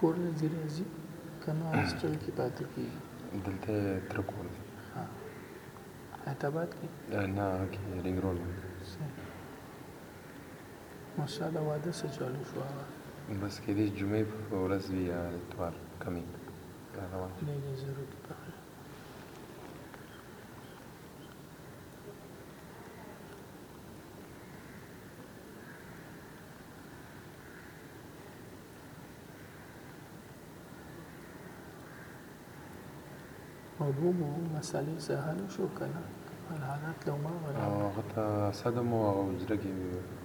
کور نه دي راځي کنه هاسټل کې پاتې کیږي دلته تر کور دی حیدرآباد کې نه هغه کې رینګ روډ مسا د واده څه چالو شو هغه بس کې دې جمعې په ورځ وي یا اتوار کمینګ روان نه نه ضرور کې پخې اوبو مو مسالې سه حل شو کنه خپل حالات لو ما غلا او هغه ته صدم او هغه حجره کې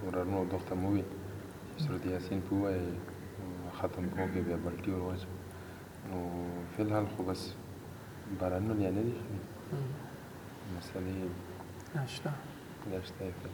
ورانو دغه ته مو وی سورت یاسین په وای ختم کو کې بیا بلټي ور وځو نو فل حال خو بس بارانو نه نه دي خلی مسالې نشته نشته فل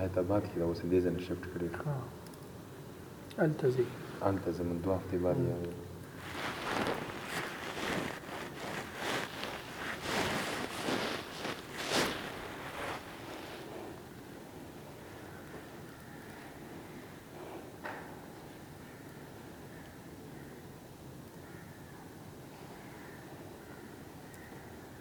حیدرآباد کې دا اوس دې ځای نه شفټ کړی هلته ځي هلته ځي من دوه هفتې بعد یې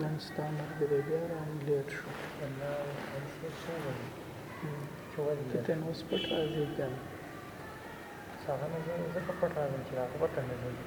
نن ستا ملګری بیا راغی لیټ شو ته ته نو اوس پټ راځې که نه هغه نه زه ځکه پټ راځم چې هغه پته نه لګي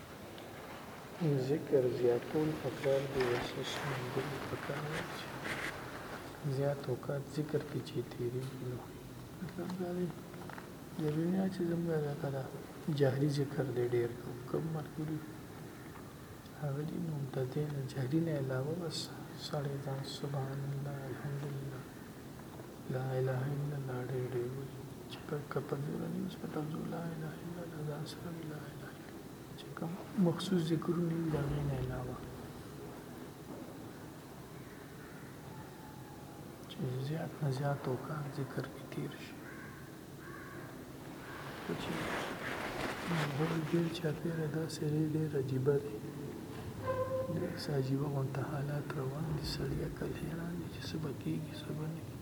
ذکر زیاتول پکار دی اوسه شمیرل پکار دی چی زیات اوقات ذکر کی چی تیریږي نو مطلب دا دی د دنیا چی زمګه دا کدا جهری ذکر دی ډیر کوم کم مرګری هغه دی نو د دین جهری نه علاوه بس سړی ځان سبحان الله الحمدلله لا اله الا الله ډیر ډیر وی چې په کپنځور نه اوس په تنځور لا اله الا الله ځان سره لا اله چې کوم مخصوص ذکرونه دي د هغې نه علاوه چې زیات نه زیات اوقات ذکر کې تیر شي چې ماحول ډېر چاپېره داسې دی ډېر عجیبه دی ډېر څه عجیبه غونته حالات روان دي سړی عقل حیران دی چې څه به کېږي څه به نه کېږي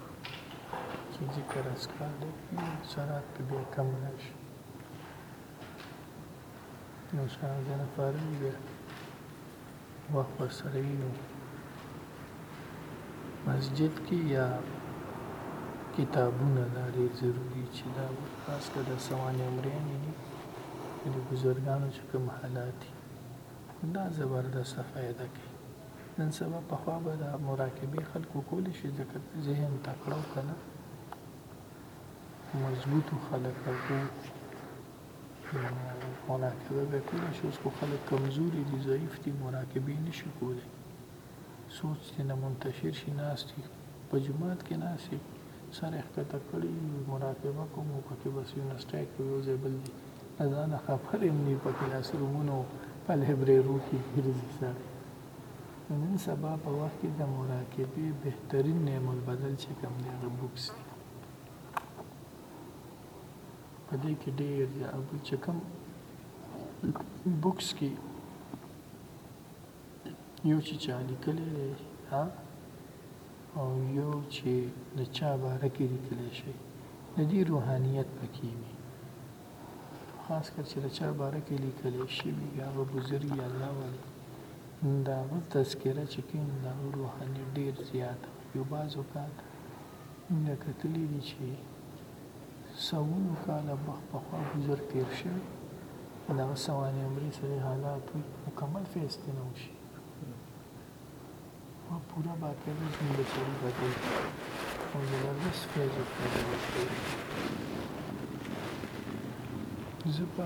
چې ذکر اسکار دې سرات په بیا کم راشي نو شان دې نه فارغ بیا وخت ورسره وي نو مسجد کې یا کتابونه دا ډېر ضروري چې دا خاص کر د سوانح عمریانې دي د بزرګانو چې کوم حالات دي دا زبردسته فایده کوي نن سبا پخوا به دا مراقبه خلکو کولی شي ځکه ذهن تکړه او کنه مضبوط خلک او مراقبه به کولی شي اوس خو خلک کمزوري دي ضعیف دي مراقبه نشي کولی سوچ دې نه منتشر شي ناست يي په جومات کې ناست يي سر يې ښکته کړي وي مراقبه کوم او پکې بس يو نسټای کوي يو ځای بل دي له ځانه خبر هم نه يي په کلاس رومونو په ليبريرو کې ګرځي سړی نو نن سبا په وخت کې د مراقبې بهترین نعم البدل چې کوم دی هغه بوکس دی په دې کې ډېر دی او چې کوم بوکس کې يو چې چا لیکلی دی او يو چې د چا باره کې لیکلی شي د دې روحانیت پکې وي خاص کر چې د چا باره کې لیکلی شي وي هغه بزرګ یا الله ولی دا تذکره چې کوم دا روحانیت ډیر زیات یو بعض اوقات مونږ کتلي دي چي سوونو کاله مخ پخوا ګذر تير شوي او دغه سواني عمري سره حالات وي مکمل فيستي نه وشي و پورا باقاعده زموږ د سړي بدل او زبردست فيض ورته ورکوي زه په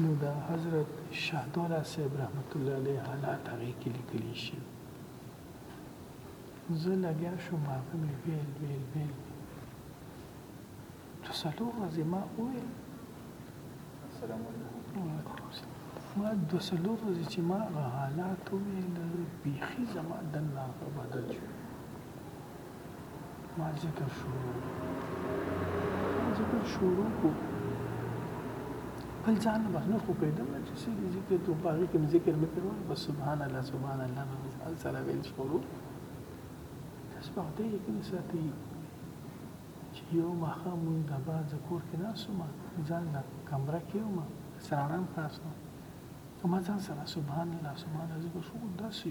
نو د حضرت شهدولا صاحب رحمت الله علیه حالات هغې کې لیکلي شوي زه لګیا شوم هغه مې ویل ویل ویل چې څلور ورځې ما وویل السلام علیکم ما دوه څلور ورځې چې ما هغه حالات وویل بیخي زما دننه هغه بدل شو ما ذکر شروع ما ذکر شروع کو بل ځان بس نور خو پیدم چې څه دي ذکر ته باغې کوم ذکر مې کړو بس سبحان الله سبحان الله مې ځان سره ویل شروع تسبیح دې کې ساتي چې یو مخه مونږ د با ذکر کې ناسوم ځان لا کمره کې وم سرانم خاصو ما ځان سره سبحان الله سبحان الله ذکر شو داسې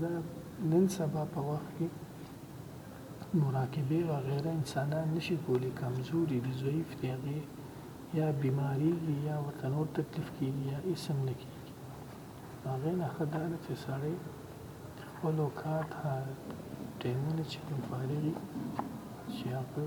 د نن سبا په وخت کې مراقبه وغیره انسانان نشي کولی کمزوري دي ضعیف دي هغه یا بیماریږي یا ورته نور تکلیف کیږي یا اسم نه کیږي هغه نه ښه دا ده چې سړی خپل اوقات ټایمونه چې کوم فارغ وي چې هغه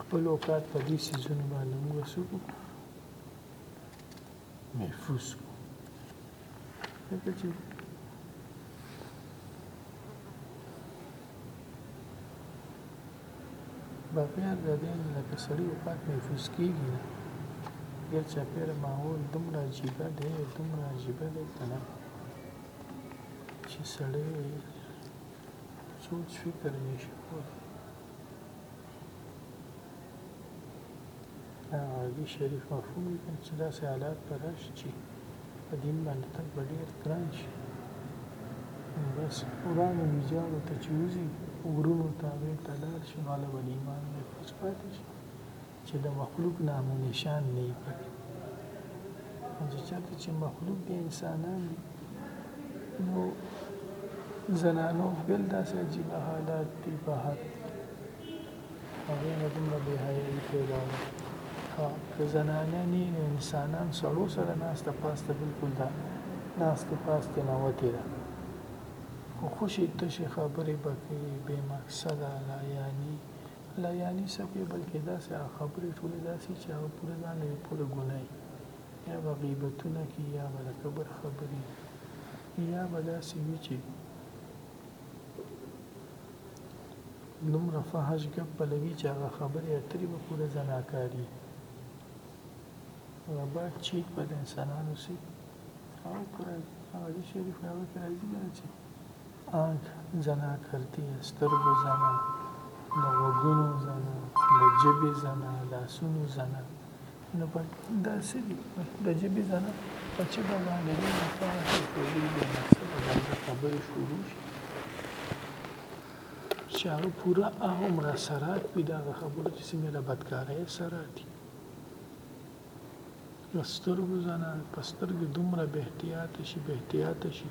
خپل اوقات په دې څیزونو باندې موږ څه کو محفوظ کو ځکه چې باقیان د دې لکه سړی اوقات محفوظ کیږي نه ګر چاپیر ماحول دومره عجیبه دی دومره عجیبه دی که نه چې سړی سوچ فکر نشي کولی عربي شریف مفهوم لیکل چې داسې حالات به راشي چې په دین باندې تګ به ډېر ګران شي بس ورانو ویجاړو ته چې وځي غرونو ته بېرته لاړ شي نو هله به د ایمان بیا پس پاتې شي چې د مخلوق نام و نشان نه وي په کې نو چې چېرته چې مخلوق د انسانان دي نو زنانو بل داسې عجیبه حالات دي په حد هغې نه دومره بېحیایي پیدا ده که زنانه نه نو انسانان سړو سره ناسته پاسته بلکل ده ناسته پاسته نه وتې ده خو خوشې تشې خبرې به کوي بې مقصده لا یعنی لا یعنی څه کوې بلکه داسې هغه خبرې ټولې داسې چې هغه پوره ځان له یو پوره ګناه یې یا به غیبتونه کوي یا به د کبر خبرې یا به داسې وي چې دومره فحش ګپ پلوي چې هغه خبرې اترې به پوره زناکاري غبار چیک به د انسانانو سي او پر هغه شریف هغه راځي چې آنک ځنه کرتی له سترګو ځنه له غوږونو ځنه له جبی ځنه لاسونو ځنه نو په دا څه دي د جبی ځنه په چې به باندې دې لپاره چې کوي د مقصد د خبرې شروع شي چې هغه پوره هغومره اثرات وي د هغه خبرو چې څنګه له بدکارۍ سره دي له سترګو ځنه په سترګې دومره بې احتیاطه شي، بې احتیاطه شي،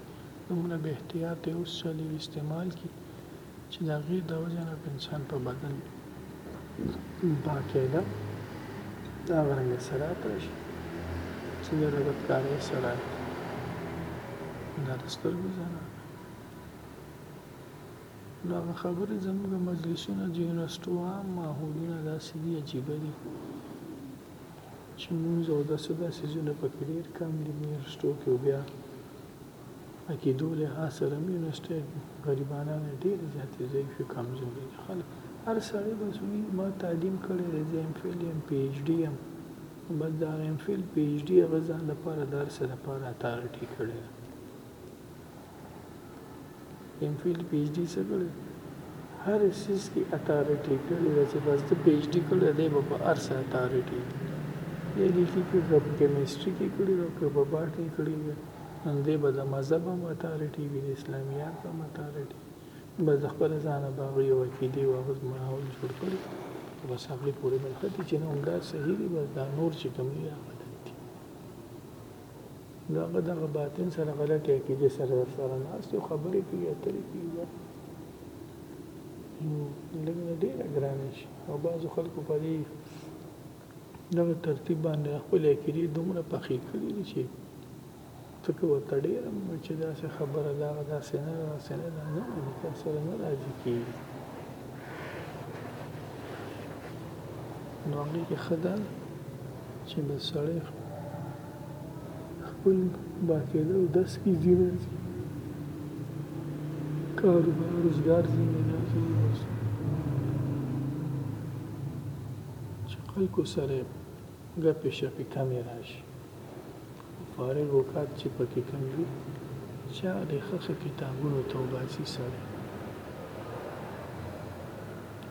دومره بې احتیاطه یې وڅښلې وي، استعمال کړي، چې د هغې د وجې نه په انسان په بدن باقاعده دغه رنګ اثرات راشي، چې بیا د بدکارۍ اثرات دي. دا د سترګو ځنه. نو هغه خبرې زموږ مجلسونه د یونیورسټو عام ماحولونه داسې دي عجیبه دي چې مونځ او داسې دا څیزونه پکې ډېر کم دي یونیورسټو کې او بیا عقیدو لحاظ سره هم یونیورسټۍ غریبانانې ډېرې زیاتې ضعیفې کمزورې دي خلک هر سړی بس وي ما تعلیم کړی دی زه ایم فیل یم پي ایچ ډي یم بس د هغه ایم فیل پي ایچ ډي هغه ځان لپاره د هر څه لپاره اتارټي کړې ده ایم فیل پی ایچ ډی څه کړی هر سیس کی اتارټی کړی دا چې بس د پی ایچ ډی کړی دی په هر څه اتارټی دی لیکي کې کب کیمستري کې کړی او کب باټنی کړی دی نن دی به د مذهب هم اتارټی وي د اسلامیات هم اتارټی بس د خپل ځان باغی او عقیده او هغه ماحول جوړ کړی بس هغه پورې بلختی چې نو دا صحیح دی بس دا نور چې کوم دی هغه دا هغه دغه باطن سره غلطه عقیده سره سره ناست یو خبرې کوي اترې کوي لږ نه ډېره ګرانه شي او بعضو خلکو په دې دغه ترتیب باندې خپل عقیدې دومره پخې کړي دي چې ځکه ورته ډېر هم چې داسې خبره دا داسې نه داسې نه دا نه مني تا سره نه راضي کېږي نو هغې کې ښه ده چی نه سړی خپل باقاعده اودس کی زینه چی کاروبار روزګار زینه نه کی بس چی خلکو سره ګپې شپې کمې راشي فارغ اوقات چی پکی کم وی چا دی ښه ښه کتابونو ته وباسی سړی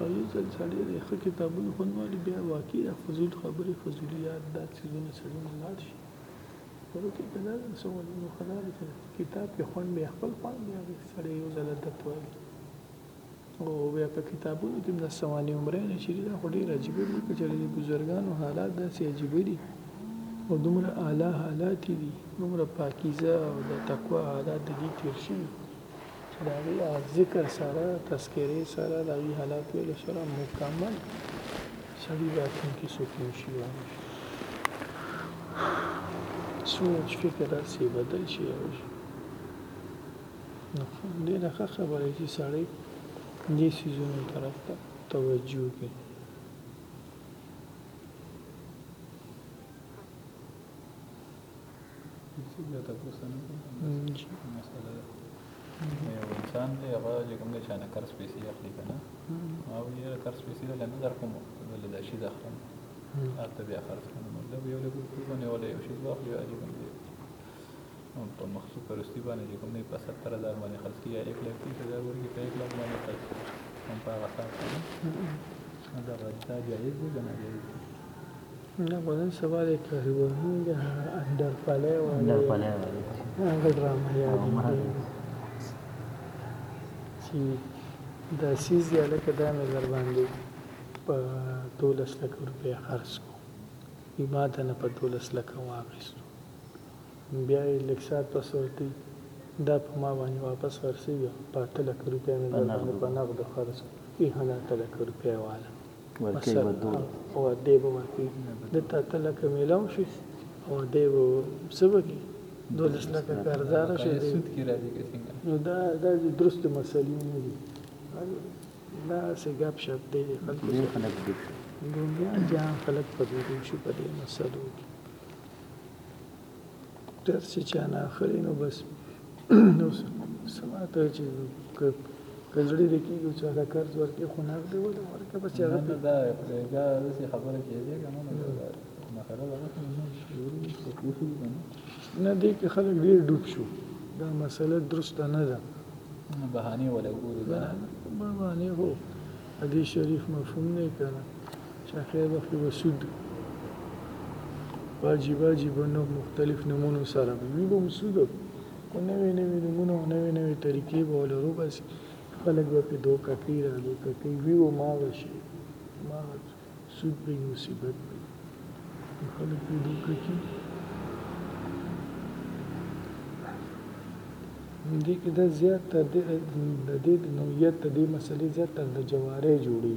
او یو ځل سړی دی ښه کتابونو خوند والی بیا واقعی دا فضول خبری فضولیات دا څیزونه سړی نه لاړ شي ورکه کدا سوال نو خدای کتاب کې خوند بیا خپل خوند بیا سړی یو ځل عادت والی او بیا په کتابونو کې د سواني عمره نه چیرې دا خو ډیر عجیب دي چې چیرې د بزرګانو حالات داسې عجیب دي او دومره اعلی حالات دي دومره پاکیزه او د تقوا حالات د دې تیر شي چې دا غي ذکر سره تذکره سره دا غي حالات ویل سره مکمل سړي راتلونکي څوک یو شي وایي سوچ فکر سي بدل شي او شي ډیره ښه خبره چې سړی دې سیزونو طرف ته توجه کوي څنګه تاسو سره مسله ده یو انسان دی هغه چې کوم دی چې نه قرض پیسې اخلي که نه او یې قرض پیسې له نه درکوم زه له دا شي د اخلم هلته بیا خرڅ کړم مطلب یو له ګروپ باندې ولا یو شي واخلي چې کوم دی په مخصوص پرستی باندې چې کوم دی په 70000 باندې خرڅ کیږي 1 لک 30000 ورکې په 1 لک باندې خرڅ هم په هغه سات باندې دا دا جایز دی کنه جایز دی نه مونږ سبا د کاروانو د اندر پلې و اندر پلې و هغه ډرامه یاد چې دا سیز دی لکه دا مې در باندې په 12 لک روپیا خرڅ کو ما ته نه په 12 لک واغستو بیا یې لږ ساعت پس ورته وي دا په ما باندې واپس خرڅوي په اته لکه روپۍ مې در باندې په نغدو خرڅ کړي هغه اته لکه روپۍ واله مثلاً او دی به ورکوي ده ته اته لکه میلاو شي او دی به څه به کړي دولس لکه قرضدار شي نو دا دا درست مسلې نه دي دا څه ګپ شپ دی خلک دنیا جان خلک په دې شي په دې مسلو کې ټر چې چا نه اخلي نو بس نو سما ته چې کزړی د کېږي چې دا قرض ورکې خو نه دی ولا ورکې بس چې هغه دا دا داسې خبره کېږي که نه نه خبره ده نه دې کې خلک ډېر ډوب شو دا مسله درسته نه ده بهانې ولا ګوري بهانې هو حدیث شریف مفهوم نه کړه چاقی مخکې به سود باجی باجی به نو مختلف نمونو سره به وی به سود او نوې نوې نمونه او نوې نوې طریقې به ولرو بس خلک به په دوکه کوي را دوکه کوي وی و ما شي ما سود به مصیبت به خلک په دوکه کوي دې کې دا زیات تر دې د دې نوعیت د دې مسلې زیات تر د جواره جوړي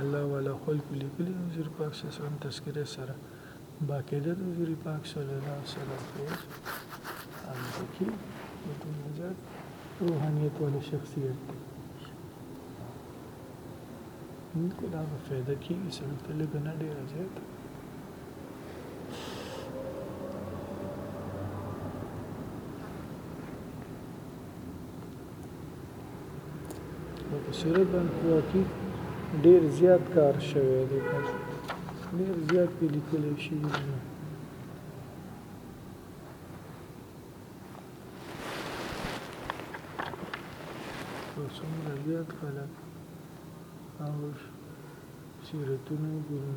الله والا خلکو لیکلی حضور پاک صلی الله علیه وسلم تذکره سره باقاعده د حضور پاک صلی الله علیه وسلم فیض او ذکی د دنیا ذات روحانیت والا شخصیت دی نو دا به فایده کېږي سړي ته لږه نه ډېره زیاته په سیرت باندې خو واقعي ډېر زیات کار شوی دی ډېر زیات پې لیکلی شوي دي څومره زیات خلک او سیرتونه ګوري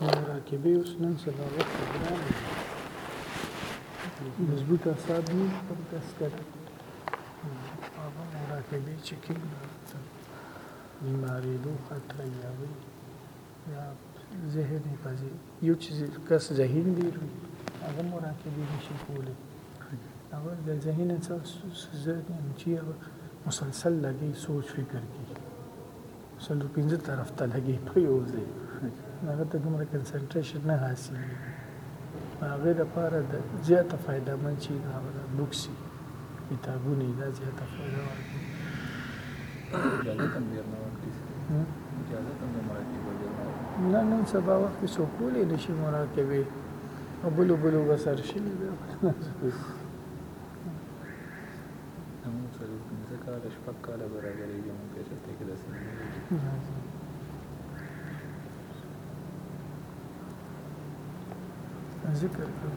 مراقبه اوس نن سبا وخت ګران مضبوط اعصاب دي پر تسکر مراقبه چې کوم بیماری دو خطر یا وی یا ذهن پزی یو چې کس ذهین دی هغه مراقبه نشي کولی اول د ذهن څخه چې مسلسل لګي سوچ فکر کوي سلو پنځه طرف ته لګي په یو ځای هغه ته دومره کنسنټریشن نه حاصلېږي هغه د پاره د زیاته فائدہ من شي دا بوکسي کتابونه دا زیاته فائدہ ورکړي اجازه تم ډیر نه ورکړي اجازه تم د مراقبه ډیر نه ورکړي نه نن سبا وخت سو کولې نشي مراقبه بلو بلو بسر شي زموږ څلور پنځه کاله شپږ کاله برابرې بیا مونږ پیسې ته کې داسې نه ویلي ذکر کړی